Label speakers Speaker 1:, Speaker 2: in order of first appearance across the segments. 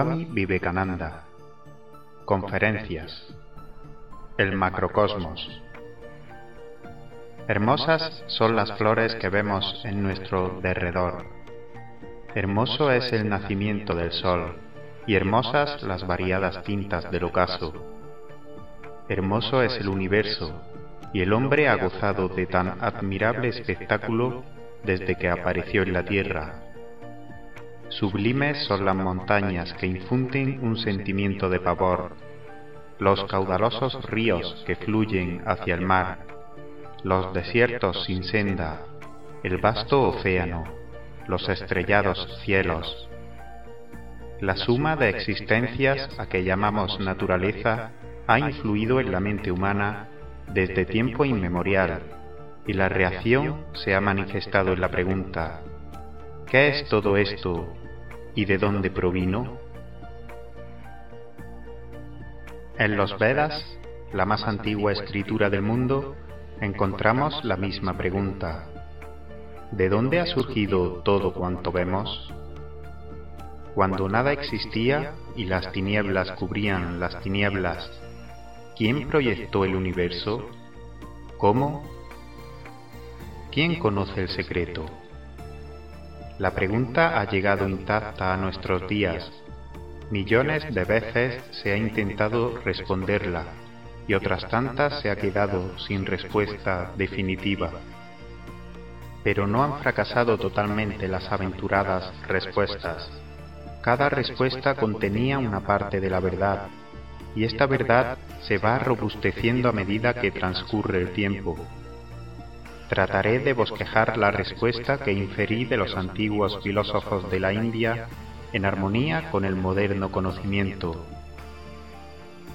Speaker 1: Swami Vivekananda. Conferencias. El macrocosmos. Hermosas son las flores que vemos en nuestro derredor. Hermoso es el nacimiento del sol y hermosas las variadas tintas del ocaso. Hermoso es el universo y el hombre ha gozado de tan admirable espectáculo desde que apareció en la tierra Sublimes son las montañas que infunden un sentimiento de pavor, los caudalosos ríos que fluyen hacia el mar, los desiertos sin senda, el vasto océano, los estrellados cielos. La suma de existencias a que llamamos naturaleza ha influido en la mente humana desde tiempo inmemorial y la reacción se ha manifestado en la pregunta, ¿qué es todo esto y de dónde provino? En los Vedas, la más antigua escritura del mundo, encontramos la misma pregunta. ¿De dónde ha surgido todo cuanto vemos? Cuando nada existía y las tinieblas cubrían las tinieblas, ¿quién proyectó el universo? ¿Cómo? ¿Quién conoce el secreto? La pregunta ha llegado intacta a nuestros días. Millones de veces se ha intentado responderla y otras tantas se ha quedado sin respuesta definitiva. Pero no han fracasado totalmente las aventuradas respuestas. Cada respuesta contenía una parte de la verdad, y esta verdad se va robusteciendo a medida que transcurre el tiempo. Trataré de bosquejar la respuesta que inferí de los antiguos filósofos de la India en armonía con el moderno conocimiento.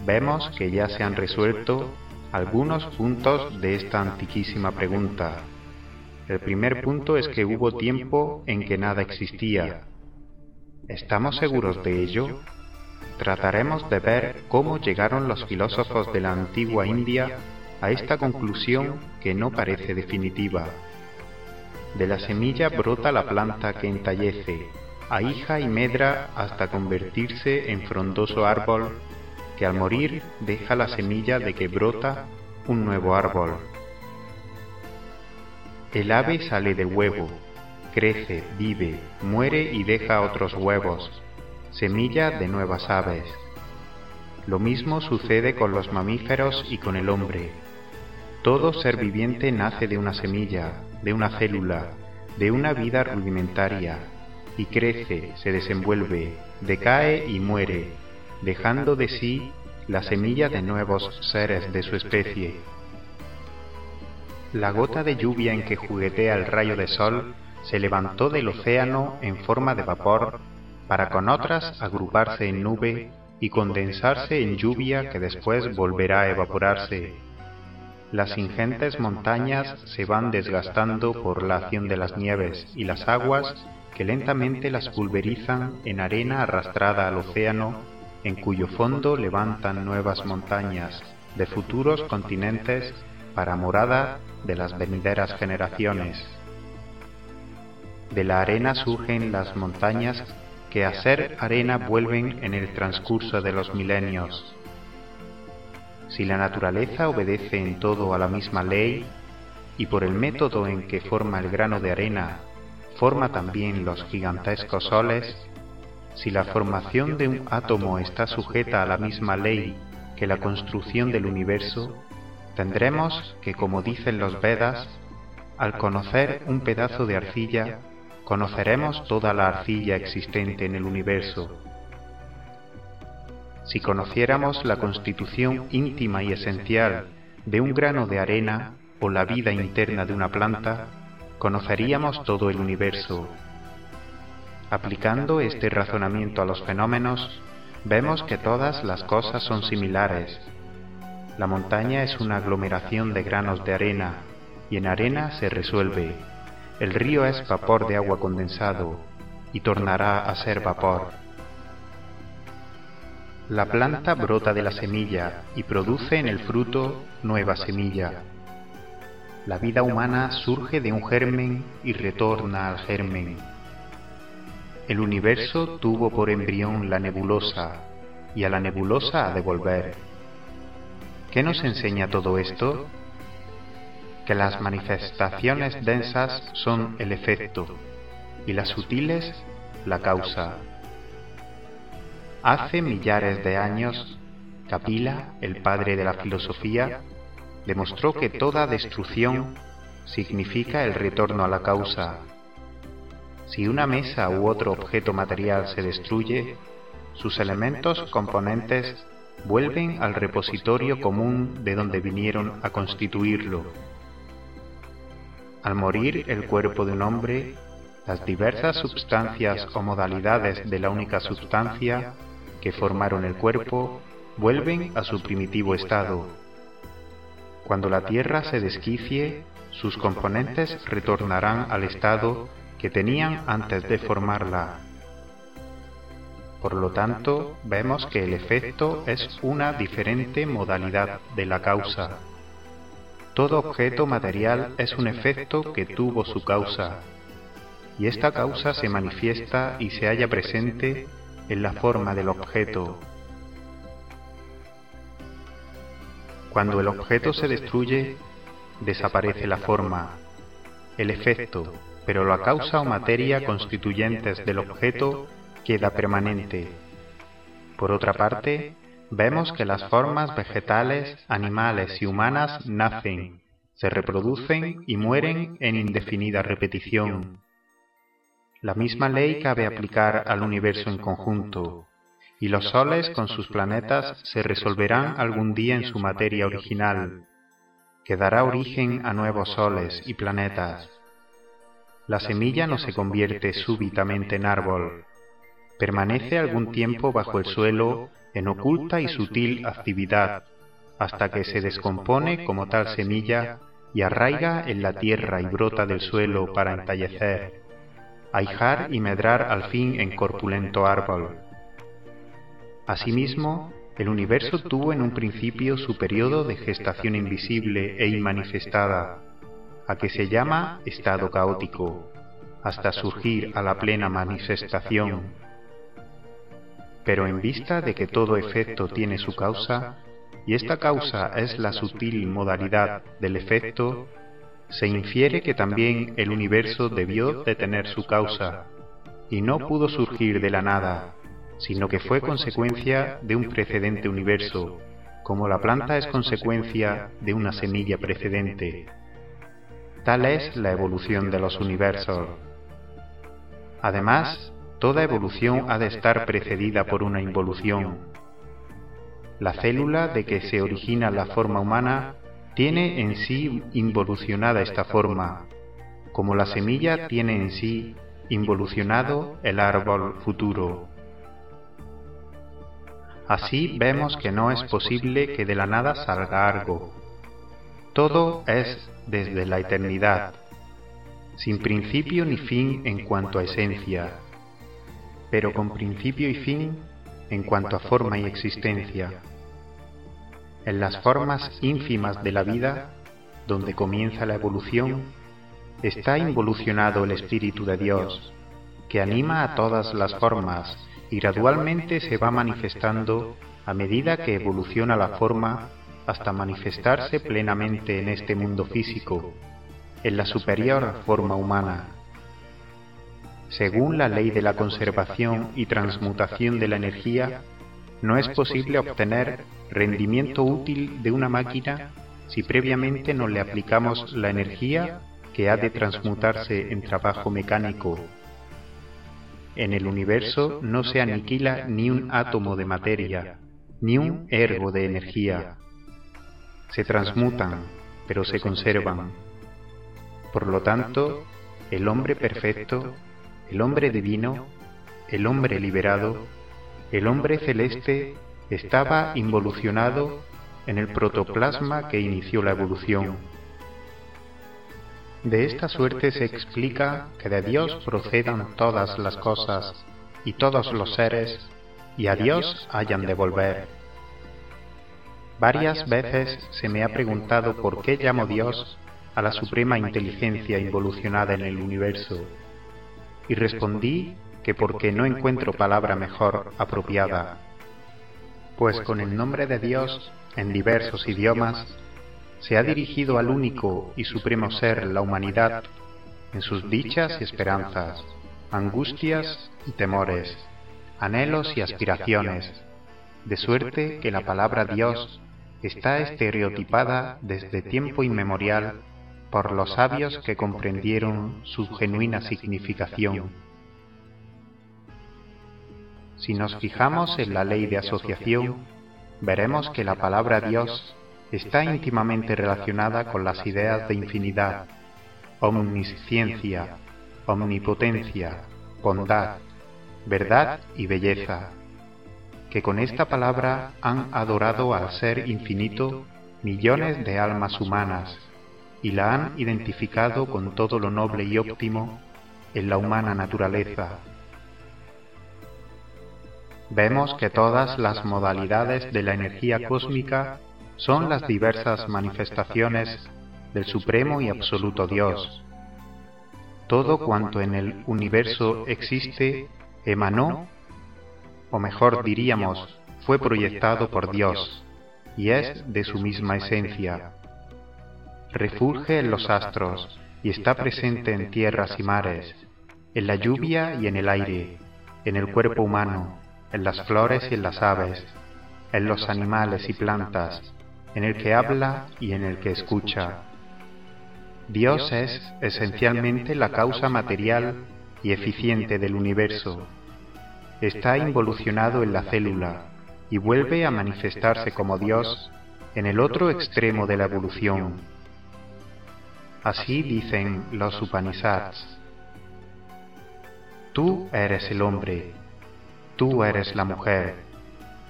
Speaker 1: Vemos que ya se han resuelto algunos puntos de esta antiquísima pregunta. El primer punto es que hubo tiempo en que nada existía. ¿Estamos seguros de ello? Trataremos de ver cómo llegaron los filósofos de la antigua India a esta conclusión que no parece definitiva. De la semilla brota la planta que entallece, ahija y medra hasta convertirse en frondoso árbol que al morir deja la semilla de que brota un nuevo árbol. El ave sale del huevo, crece, vive, muere y deja otros huevos, semilla de nuevas aves. Lo mismo sucede con los mamíferos y con el hombre. Todo ser viviente nace de una semilla, de una célula, de una vida rudimentaria, y crece, se desenvuelve, decae y muere, dejando de sí la semilla de nuevos seres de su especie. La gota de lluvia en que juguetea el rayo de sol se levantó del océano en forma de vapor para con otras agruparse en nube y condensarse en lluvia que después volverá a evaporarse las ingentes montañas se van desgastando por la acción de las nieves y las aguas que lentamente las pulverizan en arena arrastrada al océano, en cuyo fondo levantan nuevas montañas de futuros continentes para morada de las venideras generaciones. De la arena surgen las montañas que a ser arena vuelven en el transcurso de los milenios si la naturaleza obedece en todo a la misma ley, y por el método en que forma el grano de arena, forma también los gigantescos soles, si la formación de un átomo está sujeta a la misma ley que la construcción del universo, tendremos que, como dicen los Vedas, al conocer un pedazo de arcilla, conoceremos toda la arcilla existente en el universo si conociéramos la constitución íntima y esencial de un grano de arena o la vida interna de una planta, conoceríamos todo el universo. Aplicando este razonamiento a los fenómenos, vemos que todas las cosas son similares. La montaña es una aglomeración de granos de arena y en arena se resuelve. El río es vapor de agua condensado y tornará a ser vapor. La planta brota de la semilla y produce en el fruto nueva semilla. La vida humana surge de un germen y retorna al germen. el universo tuvo por embrión la nebulosa y a la nebulosa a devolver. ¿Qué nos enseña todo esto? Que las manifestaciones densas son el efecto y las sutiles la causa. Hace millares de años, Capila, el padre de la filosofía, demostró que toda destrucción significa el retorno a la causa. Si una mesa u otro objeto material se destruye, sus elementos componentes vuelven al repositorio común de donde vinieron a constituirlo. Al morir el cuerpo de un hombre, las diversas sustancias o modalidades de la única sustancia que formaron el cuerpo vuelven a su primitivo estado. Cuando la Tierra se desquicie, sus componentes retornarán al estado que tenían antes de formarla. Por lo tanto, vemos que el efecto es una diferente modalidad de la causa. Todo objeto material es un efecto que tuvo su causa, y esta causa se manifiesta y se halla presente en la forma del objeto. Cuando el objeto se destruye, desaparece la forma, el efecto, pero la causa o materia constituyentes del objeto queda permanente. Por otra parte, vemos que las formas vegetales, animales y humanas nacen, se reproducen y mueren en indefinida repetición. La misma ley cabe aplicar al universo en conjunto, y los soles con sus planetas se resolverán algún día en su materia original, que dará origen a nuevos soles y planetas. La semilla no se convierte súbitamente en árbol, permanece algún tiempo bajo el suelo en oculta y sutil actividad, hasta que se descompone como tal semilla y arraiga en la tierra y brota del suelo para entallecer, ahijar y medrar al fin en corpulento árbol. Asimismo, el universo tuvo en un principio su periodo de gestación invisible e inmanifestada, a que se llama estado caótico, hasta surgir a la plena manifestación. Pero en vista de que todo efecto tiene su causa, y esta causa es la sutil modalidad del efecto, se infiere que también el universo debió de tener su causa, y no pudo surgir de la nada, sino que fue consecuencia de un precedente universo, como la planta es consecuencia de una semilla precedente. Tal es la evolución de los universos. Además, toda evolución ha de estar precedida por una involución. La célula de que se origina la forma humana tiene en sí involucionada esta forma, como la semilla tiene en sí involucionado el árbol futuro. Así vemos que no es posible que de la nada salga algo. Todo es desde la eternidad, sin principio ni fin en cuanto a esencia, pero con principio y fin en cuanto a forma y existencia. En las formas ínfimas de la vida, donde comienza la evolución, está involucionado el Espíritu de Dios, que anima a todas las formas y gradualmente se va manifestando a medida que evoluciona la forma hasta manifestarse plenamente en este mundo físico, en la superior forma humana. Según la ley de la conservación y transmutación de la energía, no es posible obtener rendimiento útil de una máquina si previamente no le aplicamos la energía que ha de transmutarse en trabajo mecánico en el universo no se aniquila ni un átomo de materia, ni un ergo de energía. Se transmutan, pero se conservan. Por lo tanto, el hombre perfecto, el hombre divino, el hombre liberado, el hombre celeste estaba involucionado en el protoplasma que inició la evolución de esta suerte se explica que de Dios procedan todas las cosas y todos los seres, y a Dios hayan de volver. Varias veces se me ha preguntado por qué llamo Dios a la suprema inteligencia involucionada en el universo, y respondí que porque no encuentro palabra mejor apropiada, pues con el nombre de Dios en diversos idiomas se ha dirigido al único y supremo ser la humanidad en sus dichas y esperanzas, angustias y temores, anhelos y aspiraciones, de suerte que la palabra Dios está estereotipada desde tiempo inmemorial por los sabios que comprendieron su genuina significación. Si nos fijamos en la ley de asociación, veremos que la palabra Dios está íntimamente relacionada con las ideas de infinidad, omnisciencia, omnipotencia, bondad, verdad y belleza, que con esta palabra han adorado al Ser infinito millones de almas humanas y la han identificado con todo lo noble y óptimo en la humana naturaleza. Vemos que todas las modalidades de la energía cósmica son las diversas manifestaciones del Supremo y Absoluto Dios. Todo cuanto en el universo existe emanó, o mejor diríamos, fue proyectado por Dios, y es de su misma esencia. Refulge en los astros y está presente en tierras y mares, en la lluvia y en el aire, en el cuerpo humano, en las flores y en las aves, en los animales y plantas, en el que habla y en el que escucha. Dios es esencialmente la causa material y eficiente del universo. Está involucionado en la célula y vuelve a manifestarse como Dios en el otro extremo de la evolución. Así dicen los Upanishads. Tú eres el hombre, tú eres la mujer,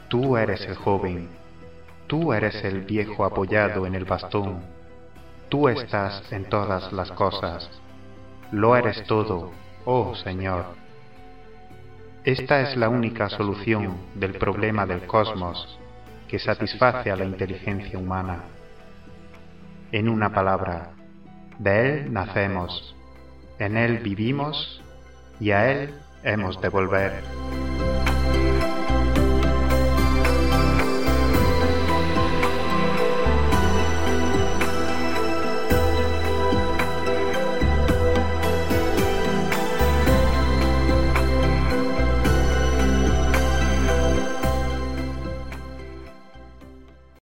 Speaker 1: tú eres el joven, Tú eres el viejo apoyado en el bastón. Tú estás en todas las cosas. Lo eres todo, oh Señor. Esta es la única solución del problema del cosmos que satisface a la inteligencia humana. En una palabra, de Él nacemos, en Él vivimos y a Él hemos de volver.